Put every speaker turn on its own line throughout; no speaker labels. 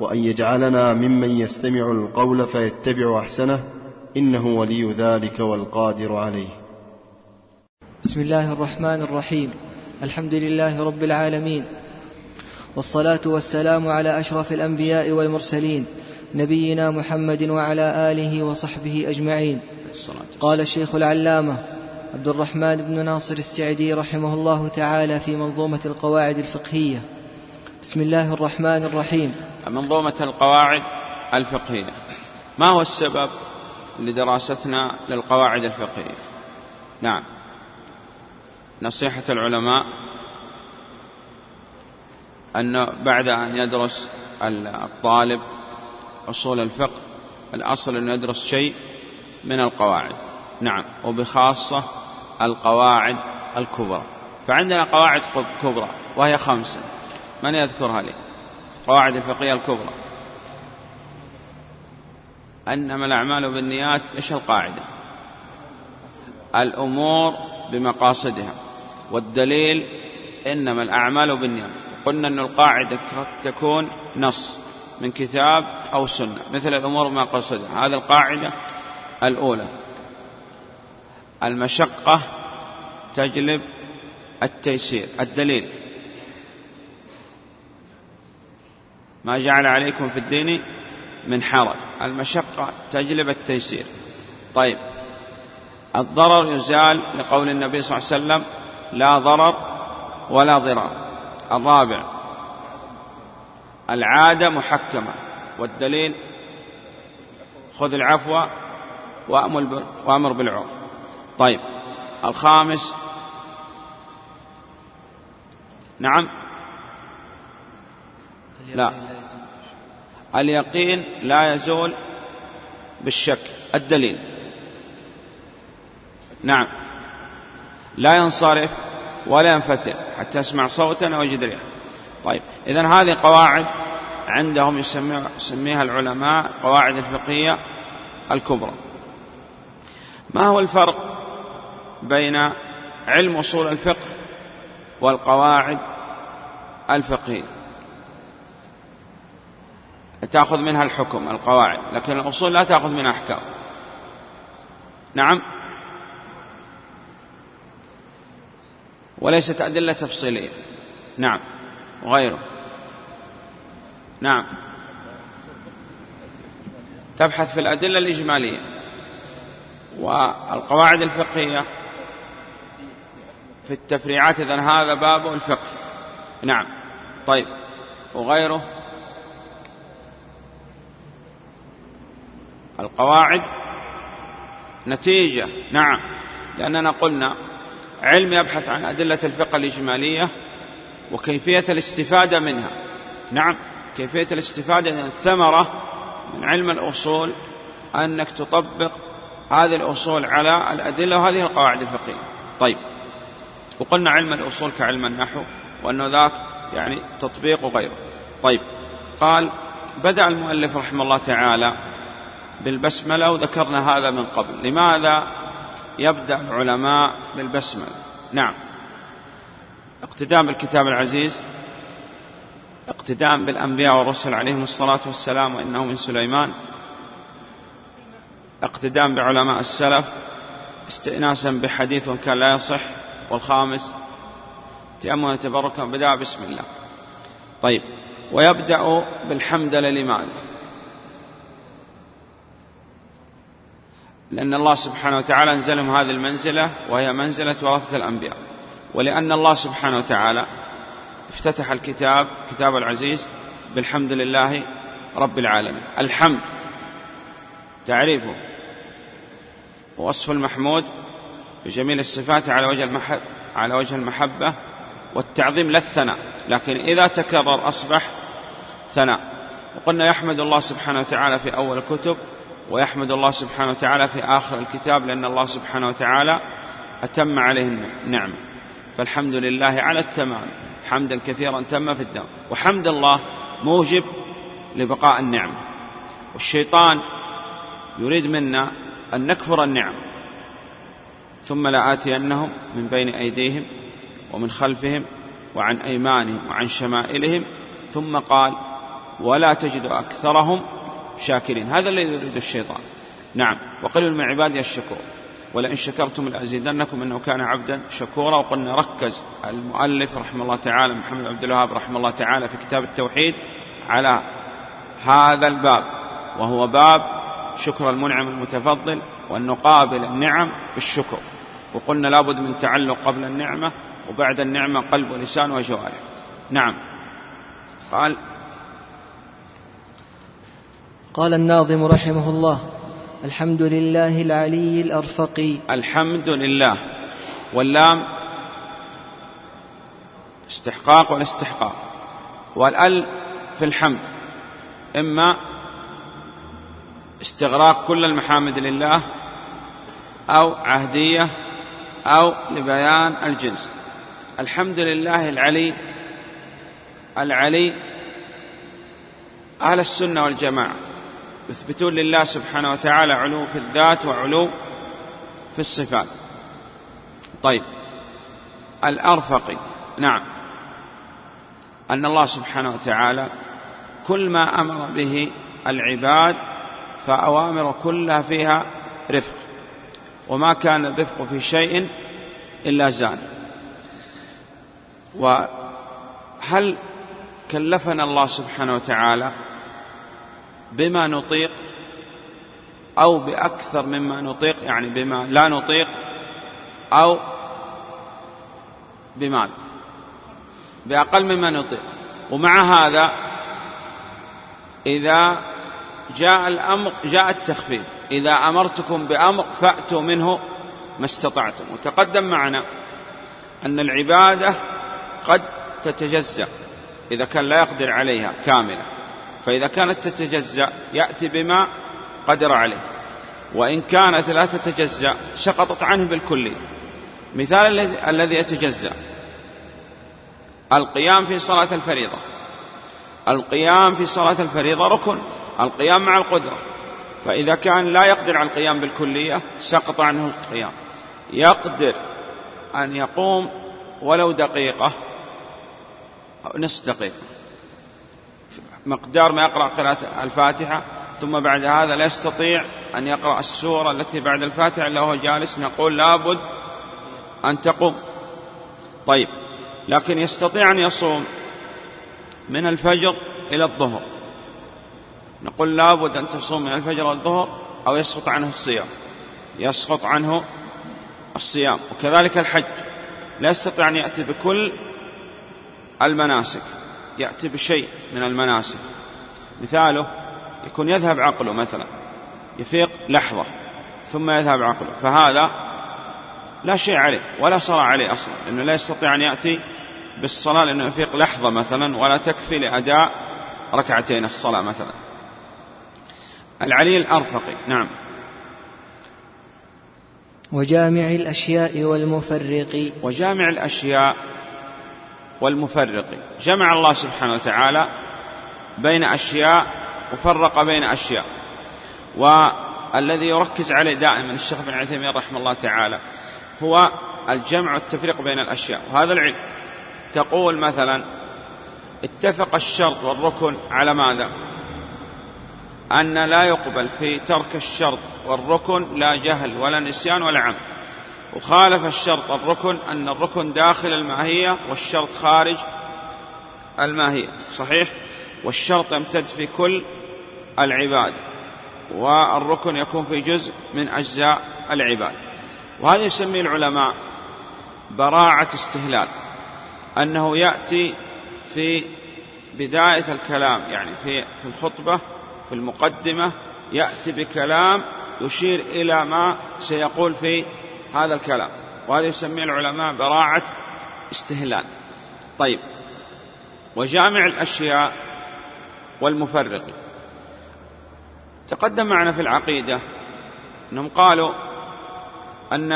وأن يجعلنا ممن يستمع القول فيتبع أحسنه إنه ولي ذلك والقادر عليه.
بسم الله الرحمن الرحيم. الحمد لله رب العالمين. والصلاة والسلام على أشرف الأنبياء والمرسلين نبينا محمد وعلى آله وصحبه أجمعين. قال الشيخ العلامة عبد الرحمن بن ناصر السعدي رحمه الله تعالى في منظومة القواعد الفقهية. بسم الله الرحمن الرحيم.
منظومة القواعد الفقهية. ما هو السبب لدراستنا للقواعد الفقهية؟ نعم. نصيحة العلماء أن بعد أن يدرس الطالب أصول الفقه الأصل أن يدرس شيء من القواعد. نعم. وبخاصة القواعد الكبرى. فعندنا قواعد كبرى وهي خمسة. من يذكرها لي؟ القواعد الفقهية الكبرى. أنما الأعمال بالنيات إيش القاعدة؟ الأمور بمقاصدها. والدليل إنما الأعمال بالنيات. قلنا أن القاعدة تكون نص من كتاب أو سنة مثل الأمور بمقاصدها. هذه القاعدة الأولى. المشقة تجلب التيسير. الدليل ما جعل عليكم في الدين من حرج. المشقة تجلب التيسير. طيب. الضرر يزال لقول النبي صلى الله عليه وسلم لا ضرر ولا ضرار. الرابع العادة محكمة. والدليل خذ العفو وأمر بالعرف. طيب. الخامس نعم. لا. اليقين لا يزول بالشك. الدليل. نعم. لا ينصرف ولا ينفتل حتى يسمع صوتا أو يجد ريحا طيب. إذا هذه قواعد عندهم يسميها العلماء قواعد الفقهية الكبرى. ما هو الفرق بين علم أصول الفقه والقواعد الفقهية؟ تأخذ منها الحكم القواعد لكن الأصول لا تأخذ منها أحكام. نعم؟ وليست أدلة تفصيلية. نعم. وغيره نعم. تبحث في الأدلة الإجمالية. والقواعد الفقهية. في التفريعات إذن هذا باب الفقه. نعم. طيب. وغيره؟ القواعد نتيجة نعم لأننا قلنا علم يبحث عن أدلة الفقه الإجمالية وكيفية الاستفادة منها. نعم كيفية الاستفادة من الثمرة من علم الأصول أنك تطبق هذه الأصول على الأدلة وهذه القواعد الفقهية. طيب وقلنا علم الأصول كعلم النحو وأنه ذاك يعني تطبيق وغيره. طيب قال بدأ المؤلف رحمه الله تعالى بالبسملة وذكرنا هذا من قبل. لماذا يبدأ العلماء بالبسملة؟ نعم. اقتدام بالكتاب العزيز اقتدام بالأنبياء والرسل عليهم الصلاة والسلام وإنه من سليمان اقتدام بعلماء السلف استئناسا بحديث كان لا يصح والخامس تأمل تبركا بدأ بسم الله. طيب ويبدأ بالحمد لماذا؟ لأن الله سبحانه وتعالى أنزلهم هذه المنزلة وهي منزلة ورثة الأنبياء. ولأن الله سبحانه وتعالى افتتح الكتاب كتاب العزيز بالحمد لله رب العالمين. الحمد تعريفه. وصف المحمود بجميل الصفات على وجه المحب على وجه المحبة والتعظيم لا الثناء. لكن إذا تكرر أصبح ثناء. وقلنا يحمد الله سبحانه وتعالى في أول الكتب ويحمد الله سبحانه وتعالى في آخر الكتاب لأن الله سبحانه وتعالى أتم عليه النعمة. فالحمد لله على التمام. حمدا كثيرا تم في الدم. وحمد الله موجب لبقاء النعمة. والشيطان يريد منا أن نكفر النعم. ثم لآتينهم من بين أيديهم ومن خلفهم وعن أيمانهم وعن شمائلهم. ثم قال ولا تجد أكثرهم شاكرين. هذا الذي يريد الشيطان. نعم. وقليل من عبادي الشكور. ولئن شكرتم لأزيدنكم إنه كان عبدا شكورا. وقلنا ركز المؤلف رحمه الله تعالى محمد عبد الوهاب رحمه الله تعالى في كتاب التوحيد على هذا الباب وهو باب شكر المنعم المتفضل وأن نقابل النعم بالشكر. وقلنا لابد من تعلق قبل النعمة وبعد النعمة قلب ولسان وجوارح. نعم. قال
قال الناظم رحمه الله الحمد لله العلي الأرفق.
الحمد لله. واللام استحقاق والاستحقاق. والأل في الحمد. إما استغراق كل المحامد لله أو عهدية أو لبيان الجنس. الحمد لله العلي العلي أهل السنة والجماعة. يثبتون لله سبحانه وتعالى علو في الذات وعلو في الصفات. طيب. الأرفق نعم. أن الله سبحانه وتعالى كل ما أمر به العباد فأوامر كلها فيها رفق. وما كان الرفق في شيء إلا زان. وهل كلفنا الله سبحانه وتعالى بما نطيق أو بأكثر مما نطيق يعني بما لا نطيق أو بماذا بأقل مما نطيق. ومع هذا إذا جاء الأمر جاء التخفيف إذا أمرتكم بأمر فأتوا منه ما استطعتم. وتقدم معنا أن العبادة قد تتجزأ إذا كان لا يقدر عليها كاملة فإذا كانت تتجزأ يأتي بما قدر عليه. وإن كانت لا تتجزأ سقطت عنه بالكلية مثال الذي يتجزأ. القيام في صلاة الفريضة. القيام في صلاة الفريضة ركن. القيام مع القدرة. فإذا كان لا يقدر على القيام بالكلية سقط عنه القيام. يقدر أن يقوم ولو دقيقة. أو نصف دقيقة. مقدار ما يقرأ قراءة الفاتحة ثم بعد هذا لا يستطيع أن يقرأ السورة التي بعد الفاتحة إلا وهو جالس نقول لابد أن تقوم. طيب لكن يستطيع أن يصوم من الفجر إلى الظهر. نقول لابد أن تصوم من الفجر إلى الظهر أو يسقط عنه الصيام. يسقط عنه الصيام. وكذلك الحج. لا يستطيع أن يأتي بكل المناسك. يأتي بشيء من المناسك. مثاله يكون يذهب عقله مثلا يفيق لحظة ثم يذهب عقله. فهذا لا شيء عليه ولا صلاة عليه أصلا لأنه لا يستطيع أن يأتي بالصلاة لأنه يفيق لحظة مثلا ولا تكفي لأداء ركعتين الصلاة مثلا. العلي الأرفقي نعم.
وجامع الأشياء والمفرق.
وجامع الأشياء والمفرق. جمع الله سبحانه وتعالى بين أشياء وفرق بين أشياء. والذي يركز عليه دائما الشيخ بن عثيمين رحمه الله تعالى هو الجمع والتفريق بين الأشياء. وهذا العلم تقول مثلا اتفق الشرط والركن على ماذا؟ أن لا يقبل في ترك الشرط والركن لا جهل ولا نسيان ولا عمد وخالف الشرط الركن أن الركن داخل الماهية والشرط خارج الماهية صحيح؟ والشرط يمتد في كل العباد والركن يكون في جزء من أجزاء العباد. وهذا يسميه العلماء براعة استهلال أنه يأتي في بداية الكلام يعني في في الخطبة في المقدمة يأتي بكلام يشير إلى ما سيقول في هذا الكلام. وهذا يسميه العلماء براعة استهلال. طيب. وجامع الأشياء والمفرق. تقدم معنا في العقيدة أنهم قالوا أن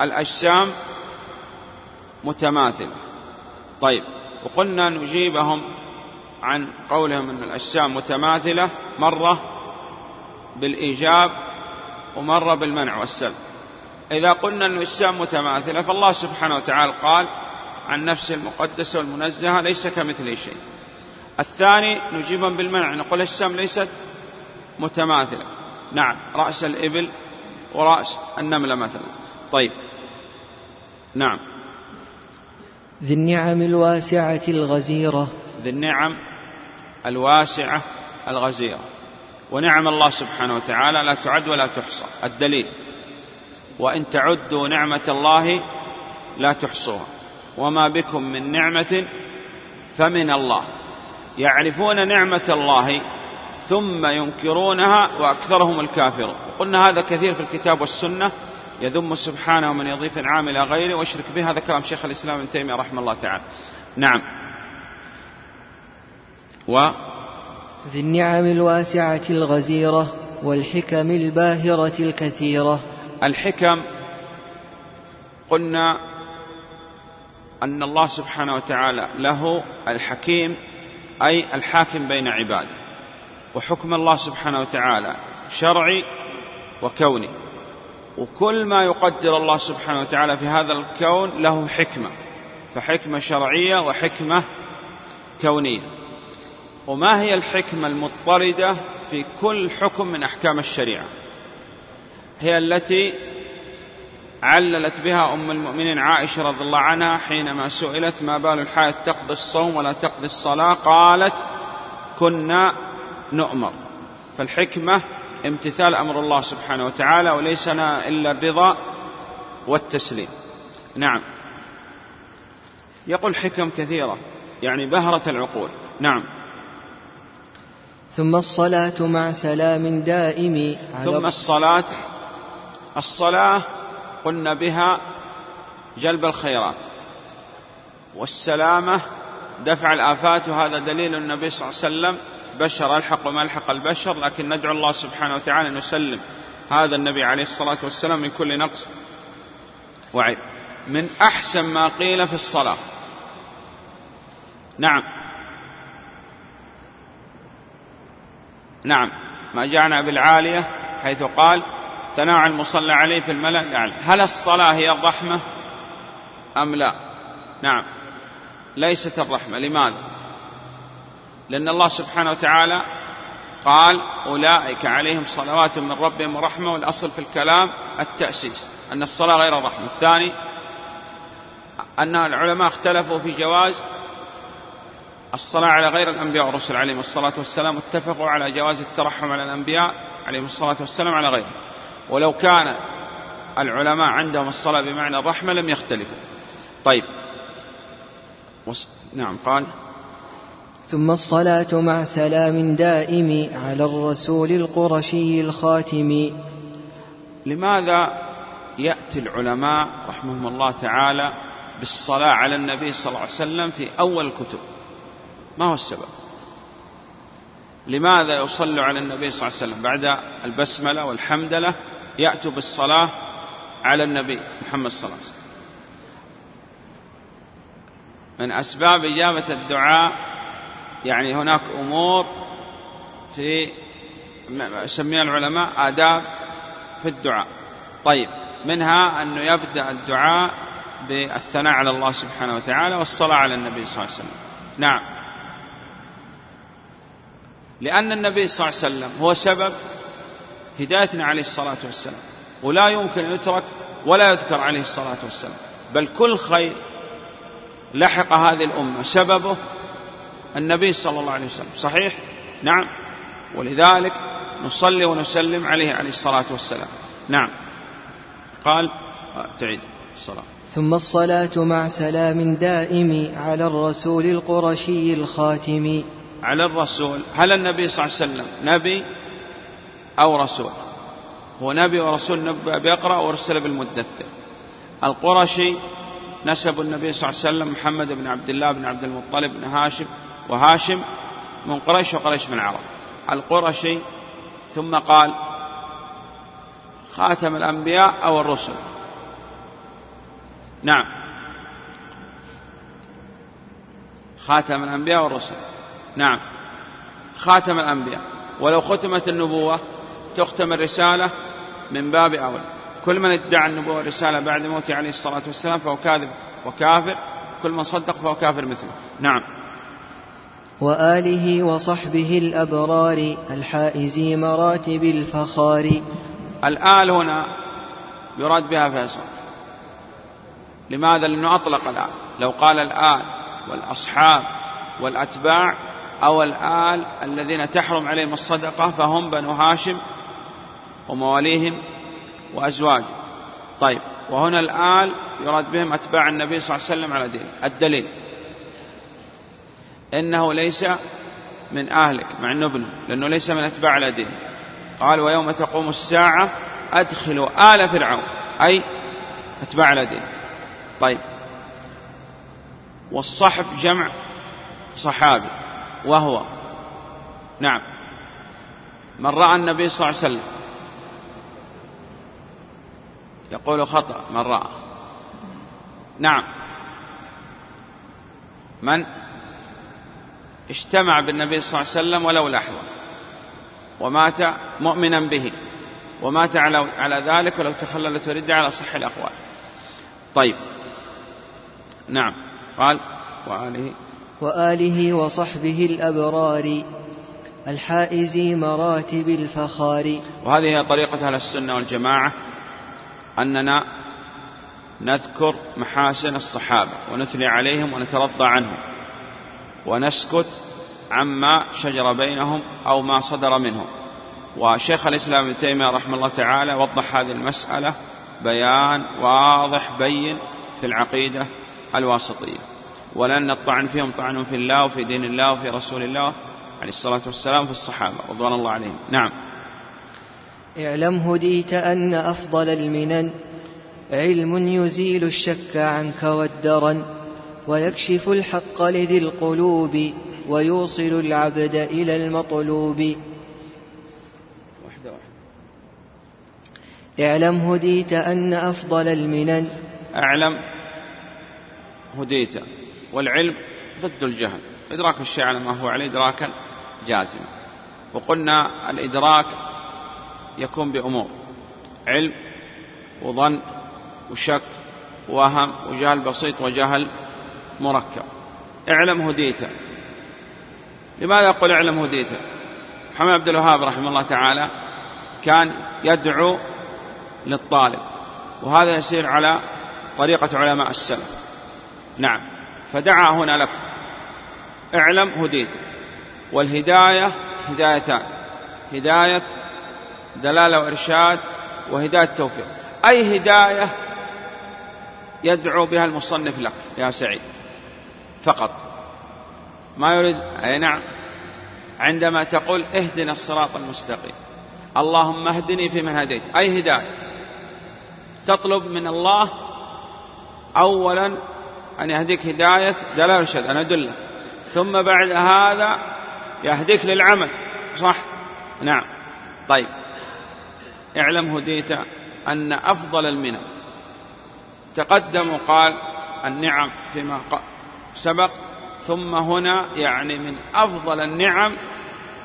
الأجسام متماثلة. طيب. وقلنا نجيبهم عن قولهم أن الأجسام متماثلة مرة بالإيجاب ومرة بالمنع والسلب. إذا قلنا أن الأجسام متماثلة فالله سبحانه وتعالى قال عن نفسه المقدسة والمنزهة ليس كمثله شيء. الثاني نجيبهم بالمنع نقول الأجسام ليست متماثلة. نعم رأس الإبل ورأس النملة مثلا. طيب. نعم.
ذي النعم الواسعة الغزيرة.
ذي النعم الواسعة الغزيرة. ونعم الله سبحانه وتعالى لا تعد ولا تحصى. الدليل. وإن تعدوا نعمة الله لا تحصوها. وما بكم من نعمة فمن الله. يعرفون نعمة الله ثم ينكرونها وأكثرهم الكافرون. قلنا هذا كثير في الكتاب والسنة. يذم سبحانه من يضيف العام إلى غيره. ويشرك به هذا كلام شيخ الإسلام ابن تيمية رحمه الله تعالى. نعم.
و ذي النعم الواسعة الغزيرة والحكم الباهرة الكثيرة.
الحكم قلنا أن الله سبحانه وتعالى له الحكيم أي الحاكم بين عباده وحكم الله سبحانه وتعالى شرعي وكوني. وكل ما يقدر الله سبحانه وتعالى في هذا الكون له حكمة فحكمة شرعية وحكمة كونية. وما هي الحكمة المضطردة في كل حكم من أحكام الشريعة؟ هي التي عللت بها أم المؤمنين عائشة رضي الله عنها حينما سئلت ما بال الحائض تقضي الصوم ولا تقضي الصلاة؟ قالت كنا نؤمر. فالحكمة امتثال أمر الله سبحانه وتعالى وليس لنا إلا الرضا والتسليم. نعم. يقول حكم كثيرة يعني بهرة العقول. نعم.
ثم الصلاة مع سلام دائم.
ثم الصلاة الصلاة قلنا بها جلب الخيرات والسلامة دفع الآفات وهذا دليل النبي صلى الله عليه وسلم بشر ألحق وما ألحق البشر لكن ندعو الله سبحانه وتعالى أن يسلم هذا النبي عليه الصلاة والسلام من كل نقص وعيب. من أحسن ما قيل في الصلاة. نعم. نعم. ما جاءنا بالعالية حيث قال ثناء المصلى عليه في الملأ الأعلى هل الصلاة هي الرحمة أم لا؟ نعم. ليست الرحمة لماذا؟ لأن الله سبحانه وتعالى قال أولئك عليهم صلوات من ربهم ورحمة والأصل في الكلام التأسيس أن الصلاة غير الرحمة. الثاني أن العلماء اختلفوا في جواز الصلاة على غير الأنبياء والرسل عليهم الصلاة والسلام اتفقوا على جواز الترحم على الأنبياء عليهم الصلاة والسلام على غيرهم. ولو كان العلماء عندهم الصلاة بمعنى الرحمة لم يختلفوا. طيب. نعم قال.
ثم الصلاة مع سلام دائم على الرسول القرشي الخاتم.
لماذا يأتي العلماء رحمهم الله تعالى بالصلاة على النبي صلى الله عليه وسلم في أول الكتب؟ ما هو السبب؟ لماذا يصلوا على النبي صلى الله عليه وسلم؟ بعد البسملة والحمدلة يأتوا بالصلاة على النبي محمد صلى الله عليه وسلم. من أسباب إجابة الدعاء يعني هناك أمور في يسميها العلماء آداب في الدعاء. طيب منها أنه يبدأ الدعاء بالثناء على الله سبحانه وتعالى والصلاة على النبي صلى الله عليه وسلم. نعم. لأن النبي صلى الله عليه وسلم هو سبب هدايتنا عليه الصلاة والسلام. ولا يمكن أن يترك ولا يذكر عليه الصلاة والسلام. بل كل خير لحق هذه الأمة. سببه النبي صلى الله عليه وسلم. صحيح؟ نعم. ولذلك نصلي ونسلم عليه عليه الصلاة والسلام. نعم. قال تعيد الصلاة.
ثم الصلاة مع سلام دائم على الرسول القرشي الخاتم.
على الرسول. هل النبي صلى الله عليه وسلم نبي أو رسول؟ هو نبي ورسول نبي بيقرأ وأرسل بالمدثر. القرشي نسب النبي صلى الله عليه وسلم محمد بن عبد الله بن عبد المطلب بن هاشم وهاشم من قريش وقريش من العرب. القرشي ثم قال خاتم الأنبياء أو الرسل؟ نعم. خاتم الأنبياء والرسل. نعم. خاتم الأنبياء. ولو ختمت النبوة تختم الرسالة من باب أولى كل من ادعى النبوة والرسالة بعد موته عليه الصلاة والسلام فهو كاذب وكافر. كل من صدق فهو كافر مثله. نعم.
وآله وصحبه الأبرار الحائزي مراتب الفخار.
الآل هنا يراد بها فيصل. لماذا؟ لأنه أطلق الآل. لو قال الآل والأصحاب والأتباع أو الآل الذين تحرم عليهم الصدقة فهم بنو هاشم ومواليهم وأزواجه طيب وهنا الآل يراد بهم أتباع النبي صلى الله عليه وسلم على دين الدليل إنه ليس من أهلك مع أنه ابنه لأنه ليس من أتباع على دين قال ويوم تقوم الساعة أدخلوا آل فرعون. أي أتباع على دين طيب والصحب جمع صحابي. وهو. نعم. من رأى النبي صلى الله عليه وسلم. يقول خطأ من رأى. نعم. من؟ اجتمع بالنبي صلى الله عليه وسلم ولو لحظة. ومات مؤمنا به. ومات على على ذلك ولو تخللت ردة على صح الأقوال. طيب. نعم. قال وآله
وآله وصحبه الأبرار الحائز مراتب الفخار.
وهذه هي طريقة أهل السنة والجماعة أننا نذكر محاسن الصحابة ونثني عليهم ونترضى عنهم ونسكت عما شجر بينهم أو ما صدر منهم. وشيخ الإسلام ابن تيمية رحمه الله تعالى وضح هذه المسألة بيان واضح بين في العقيدة الواسطية. ولأن الطعن فيهم طعن في الله وفي دين الله وفي رسول الله عليه الصلاة والسلام في الصحابة رضوان الله عليهم. نعم.
اعلم هديت أن أفضل المنن علم يزيل الشك عنك والدرن ويكشف الحق لذي القلوب ويوصل العبد إلى المطلوب.
واحدة واحدة.
اعلم هديت أن أفضل المنن.
أعلم هديت والعلم ضد الجهل. إدراك الشيء على ما هو عليه إدراكا جازما. وقلنا الإدراك يكون بأمور علم وظن وشك ووهم وجهل بسيط وجهل مركب. اعلم هديت. لماذا يقول اعلم هديت؟ محمد عبد الوهاب رحمه الله تعالى كان يدعو للطالب وهذا يسير على طريقة علماء السلف. نعم. فدعا هنا لك اعلم هديت. والهداية هدايتان. هداية دلالة وإرشاد وهداية توفيق. أي هداية يدعو بها المصنف لك يا سعيد؟ فقط. ما يريد؟ أي نعم. عندما تقول اهدنا الصراط المستقيم. اللهم اهدني فيمن هديت. أي هداية؟ تطلب من الله أولا أن يهديك هداية دلالة وإرشاد أن أدلك ثم بعد هذا يهديك للعمل صح؟ نعم. طيب. اعلم هديت أن أفضل المنن تقدم وقال النعم فيما سبق. ثم هنا يعني من أفضل النعم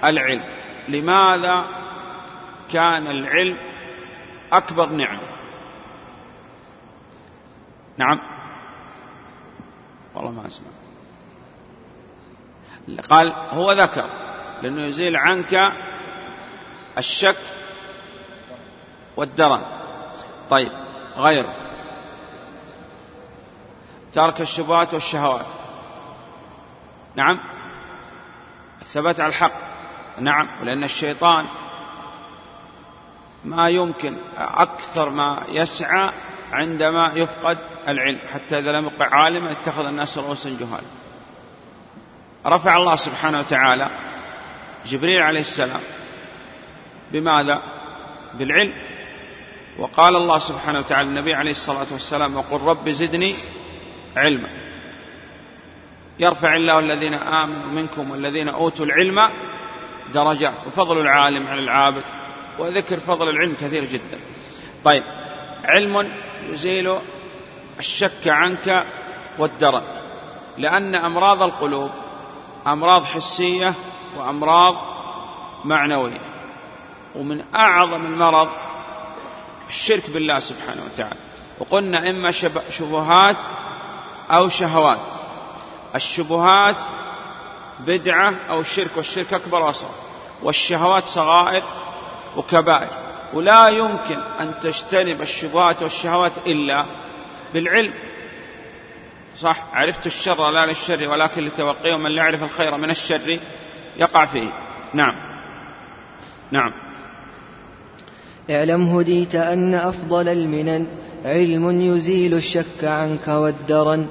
العلم. لماذا كان العلم أكبر نعم نعم. والله ما أسمع. قال هو ذكر لأنه يزيل عنك الشك والدرن. طيب غيره. ترك الشبهات والشهوات. نعم. الثبات على الحق. نعم ولأن الشيطان ما يمكن أكثر ما يسعى عندما يفقد العلم حتى إذا لم يقع عالما اتخذ الناس رؤوسا جهالا رفع الله سبحانه وتعالى جبريل عليه السلام بماذا؟ بالعلم. وقال الله سبحانه وتعالى النبي عليه الصلاة والسلام وقل رب زدني علما. يرفع الله الذين آمنوا منكم والذين أوتوا العلم درجات وفضل العالم على العابد وذكر فضل العلم كثير جدا. طيب علم يزيل الشك عنك والدرن لأن أمراض القلوب أمراض حسية وأمراض معنوية. ومن أعظم المرض الشرك بالله سبحانه وتعالى. وقلنا إما شبهات أو شهوات. الشبهات بدعة أو شرك والشرك أكبر وأصغر. والشهوات صغائر وكبائر. ولا يمكن أن تجتنب الشبهات والشهوات إلا بالعلم. صح؟ عرفت الشر لا للشر ولكن لتوقيه ومن لا يعرف الخير من الشر يقع فيه. نعم. نعم.
اعلم هديت أن أفضل المنن علم يزيل الشك عنك والدرن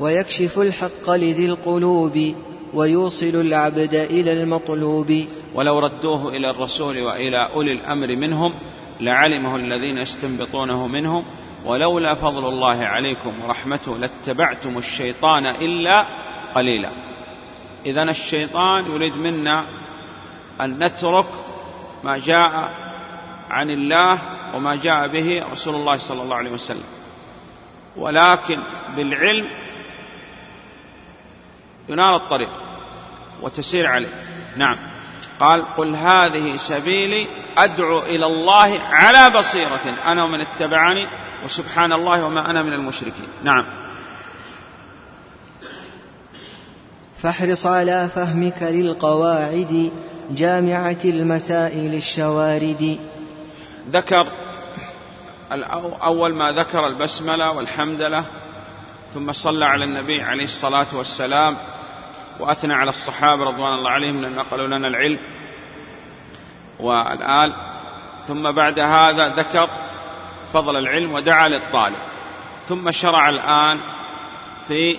ويكشف الحق لذي القلوب ويوصل العبد إلى المطلوب.
ولو ردوه إلى الرسول وإلى أولي الأمر منهم لعلمه الذين يستنبطونه منهم ولولا فضل الله عليكم ورحمته لاتبعتم الشيطان إلا قليلا. إذا الشيطان يريد منا أن نترك ما جاء عن الله وما جاء به رسول الله صلى الله عليه وسلم. ولكن بالعلم ينال الطريق وتسير عليه. نعم. قال قل هذه سبيلي أدعو إلى الله على بصيرة أنا ومن اتبعني وسبحان الله وما أنا من المشركين. نعم.
فاحرص على فهمك للقواعد جامعة المسائل الشوارد.
ذكر أول ما ذكر البسملة والحمدلة ثم صلى على النبي عليه الصلاة والسلام وأثنى على الصحابة رضوان الله عليهم لأن نقلوا لنا العلم والآل. ثم بعد هذا ذكر فضل العلم ودعا للطالب. ثم شرع الآن في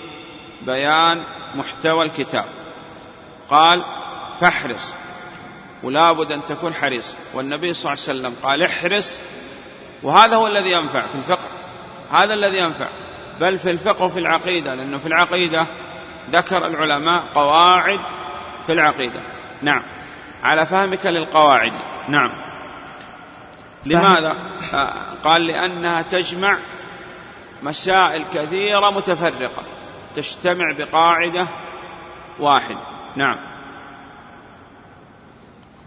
بيان محتوى الكتاب. قال فاحرص ولا بد أن تكون حريص. والنبي صلى الله عليه وسلم قال احرص وهذا هو الذي ينفع في الفقه. هذا الذي ينفع بل في الفقه وفي العقيدة لأنه في العقيدة ذكر العلماء قواعد في العقيدة. نعم. على فهمك للقواعد. نعم. لماذا؟ قال لأنها تجمع مسائل كثيرة متفرقة. تجتمع بقاعدة واحدة نعم.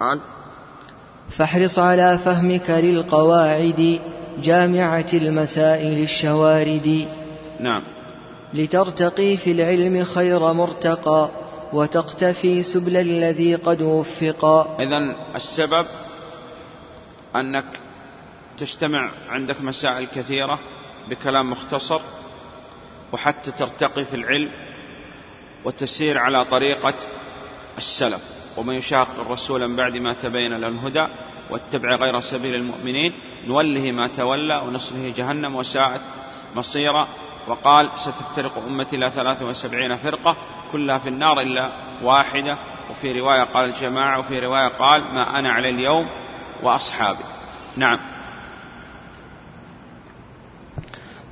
قال
فاحرص على فهمك للقواعد جامعة المسائل الشوارد.
نعم.
لترتقي في العلم خير مرتقى وتقتفي سبل الذي قد وفقا.
إذا السبب أنك تجتمع عندك مسائل كثيرة بكلام مختصر وحتى ترتقي في العلم وتسير على طريقة السلف. ومن يشاق الرسول من بعد ما تبين له الهدى واتبع غير سبيل المؤمنين نوله ما تولى ونصله جهنم وساءت مصيرا. وقال ستفترق أمتي إلى ثلاث وسبعين فرقة كلها في النار إلا واحدة. وفي رواية قال الجماعة وفي رواية قال ما أنا على اليوم وأصحابي. نعم.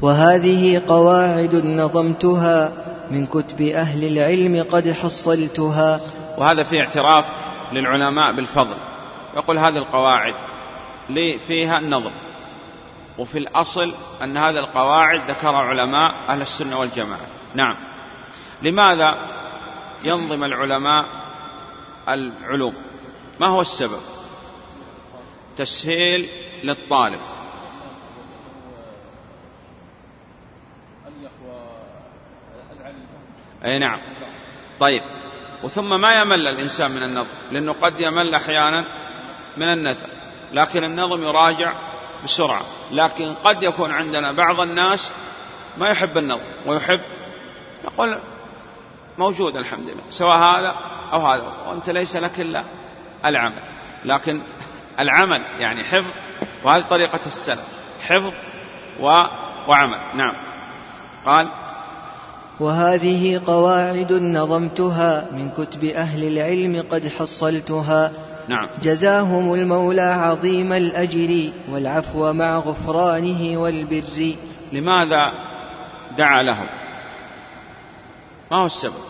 وهذه قواعد نظمتها من كتب أهل العلم قد حصلتها.
وهذا في اعتراف للعلماء بالفضل. يقول هذه القواعد لي فيها النظم. وفي الأصل أن هذه القواعد ذكرها علماء أهل السنة والجماعة. نعم. لماذا ينظم العلماء العلوم؟ ما هو السبب؟ تسهيل للطالب. أي نعم. طيب. وثم ما يمل الإنسان من النظم؟ لأنه قد يمل أحيانا من النثر. لكن النظم يراجع بسرعة. لكن قد يكون عندنا بعض الناس ما يحب النظم ويحب يقول موجود الحمد لله سواء هذا أو هذا وأنت ليس لك إلا العمل. لكن العمل يعني حفظ وهذه طريقة السلف حفظ و... وعمل. نعم. قال
وهذه قواعد نظمتها من كتب أهل العلم قد حصلتها.
نعم.
جزاهم المولى عظيم الأجر والعفو مع غفرانه والبر.
لماذا دعا لهم؟ ما هو السبب؟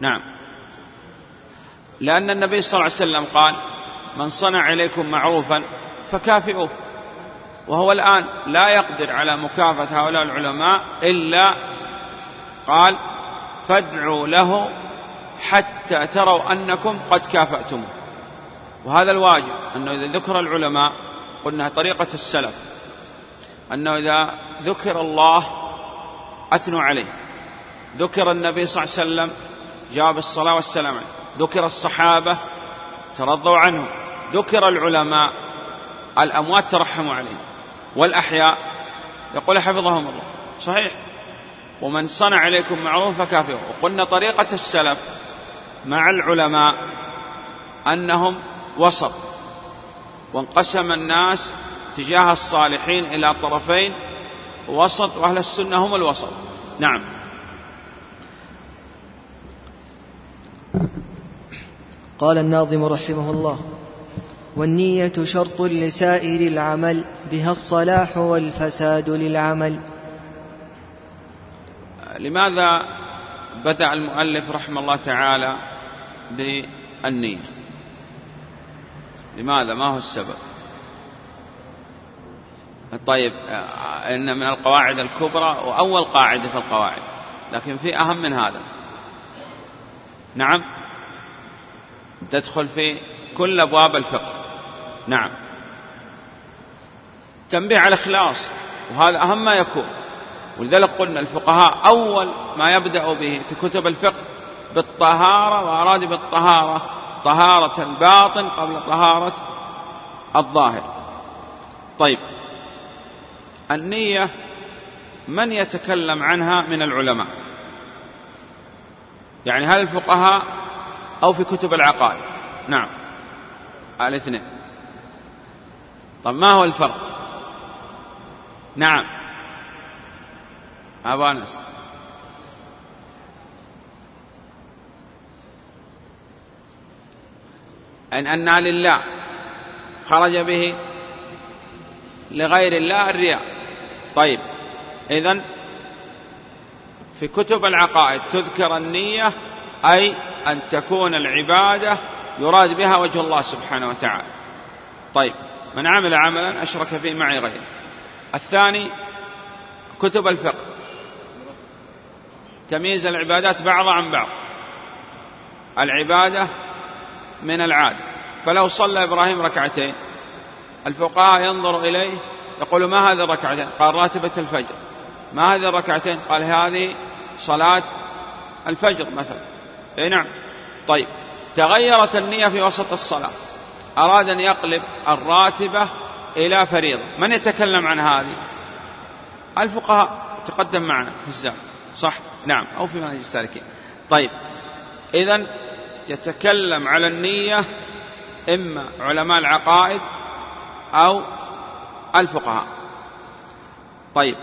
نعم. لأن النبي صلى الله عليه وسلم قال من صنع إليكم معروفا فكافئوه. وهو الآن لا يقدر على مكافأة هؤلاء العلماء إلا قال فادعوا له حتى تروا أنكم قد كافأتموه. وهذا الواجب أنه إذا ذكر العلماء قلنا طريقة السلف أنه إذا ذكر الله أثنوا عليه. ذكر النبي صلى الله عليه وسلم جاء الصلاة والسلام ذكر الصحابة ترضوا عنه. ذكر العلماء الأموات ترحموا عليهم. والأحياء يقول حفظهم الله. صحيح. ومن صنع عليكم معروف فكافئه. وقلنا طريقة السلف مع العلماء أنهم وسط. وانقسم الناس تجاه الصالحين إلى طرفين وسط وأهل السنة هم الوسط. نعم.
قال الناظم رحمه الله والنية شرط لسائر العمل بها الصلاح والفساد للعمل.
لماذا بدأ المؤلف رحمه الله تعالى بالنية؟ لماذا؟ ما هو السبب؟ طيب إن من القواعد الكبرى وأول قاعدة في القواعد لكن في أهم من هذا. نعم؟ تدخل في كل أبواب الفقه. نعم. تنبيه على الإخلاص وهذا أهم ما يكون. ولذلك قلنا الفقهاء أول ما يبدأ به في كتب الفقه بالطهارة وأراد بالطهارة. طهارة الباطن قبل طهارة الظاهر. طيب النية من يتكلم عنها من العلماء؟ يعني هل الفقهاء أو في كتب العقائد؟ نعم. الاثنين. طب ما هو الفرق؟ نعم. أبو أنس. أن أن لله. خرج به لغير الله الرياء. طيب. إذن في كتب العقائد تذكر النية أي أن تكون العبادة يراد بها وجه الله سبحانه وتعالى. طيب. من عمل عملا أشرك فيه معي غيره الثاني كتب الفقه. تمييز العبادات بعضها عن بعض. العبادة من العادة فلو صلى إبراهيم ركعتين الفقهاء ينظر إليه يقول ما هذه الركعتين؟ قال راتبة الفجر. ما هذه الركعتين؟ قال هذه صلاة الفجر مثلا. إي نعم. طيب. تغيرت النية في وسط الصلاة. أراد أن يقلب الراتبة إلى فريضة. من يتكلم عن هذه؟ الفقهاء. تقدم معنا في الزاد صح؟ نعم. أو في منهج السالكين. طيب. إذا يتكلم على النية إما علماء العقائد أو الفقهاء. طيب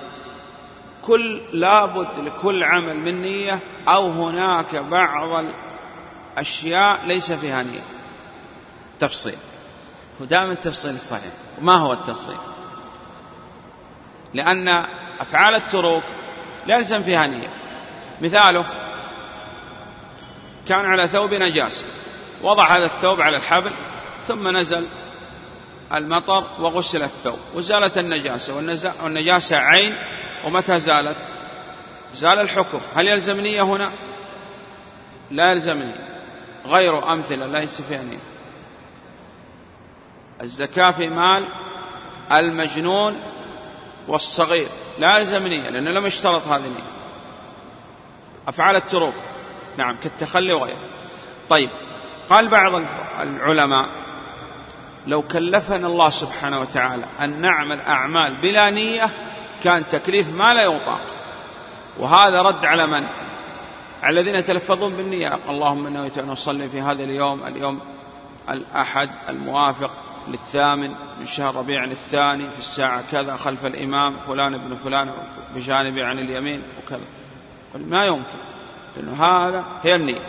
كل لابد لكل عمل من نية أو هناك بعض الأشياء ليس فيها نية. تفصيل. ودائما التفصيل الصحيح. ما هو التفصيل؟ لأن أفعال التروك لا يلزم فيها نية. مثاله كان على ثوب نجاسة وضع هذا الثوب على الحبل ثم نزل المطر وغسل الثوب وزالت النجاسة. والنجاسة عين ومتى زالت؟ زال الحكم. هل يلزم نية هنا؟ لا يلزم نية غير أمثلة فيها نية الزكاة في مال المجنون والصغير. لا يلزم نية لأنه لم يشترط هذه النية. أفعال التروك. نعم كالتخلي وغيره. طيب قال بعض العلماء لو كلفنا الله سبحانه وتعالى أن نعمل أعمال بلا نية كان تكليف ما لا يطاق. وهذا رد على من؟ على الذين يتلفظون بالنية. اللهم نويت أن أصلي في هذا اليوم اليوم الأحد الموافق للثامن من شهر ربيع الثاني في الساعة كذا خلف الإمام فلان ابن فلان بجانبي عن اليمين وكذا. ما يمكن. لأنه هذا هي النية.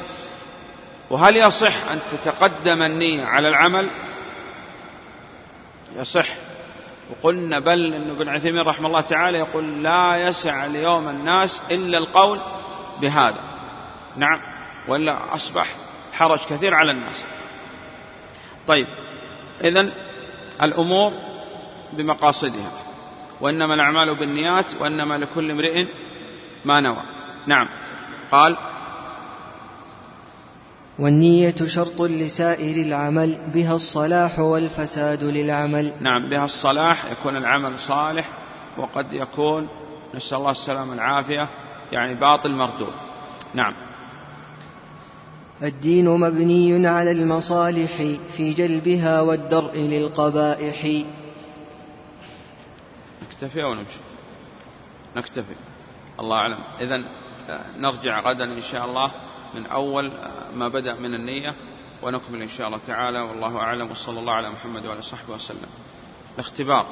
وهل يصح أن تتقدم النية على العمل؟ يصح. وقلنا بل أن ابن عثيمين رحمه الله تعالى يقول لا يسع اليوم الناس إلا القول بهذا. نعم. ولا أصبح حرج كثير على الناس. طيب. إذن الأمور بمقاصدها. وإنما الأعمال بالنيات وإنما لكل امرئ ما نوى. نعم. قال
والنية شرط لسائر العمل بها الصلاح والفساد للعمل.
نعم بها الصلاح يكون العمل صالح وقد يكون نسأل الله السلامة والعافية يعني باطل مردود. نعم.
الدين مبني على المصالح في جلبها والدرء للقبائح.
نكتفي أو نمشي؟ نكتفي. الله أعلم. إذا نرجع غدا إن شاء الله من أول آه، ما بدأ من النية ونكمل إن شاء الله تعالى والله أعلم وصلى الله على محمد وعلى صحبه وسلم. الاختبار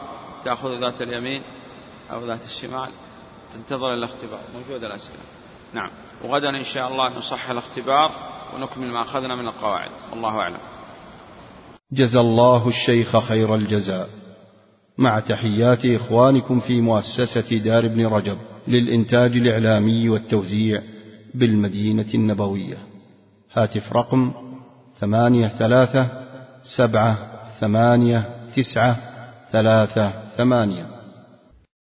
تأخذ ذات اليمين أو ذات الشمال تنتظر الاختبار موجودة الأسئلة. نعم. وغدا إن شاء الله نصح الاختبار ونكمل ما أخذنا من القواعد والله أعلم.
جزى الله الشيخ خير الجزاء. مع تحيات إخوانكم في مؤسسة دار ابن رجب. للإنتاج الإعلامي والتوزيع بالمدينة النبوية. هاتف رقم ثمانية ثلاثة سبعة ثمانية تسعة ثلاثة ثمانية.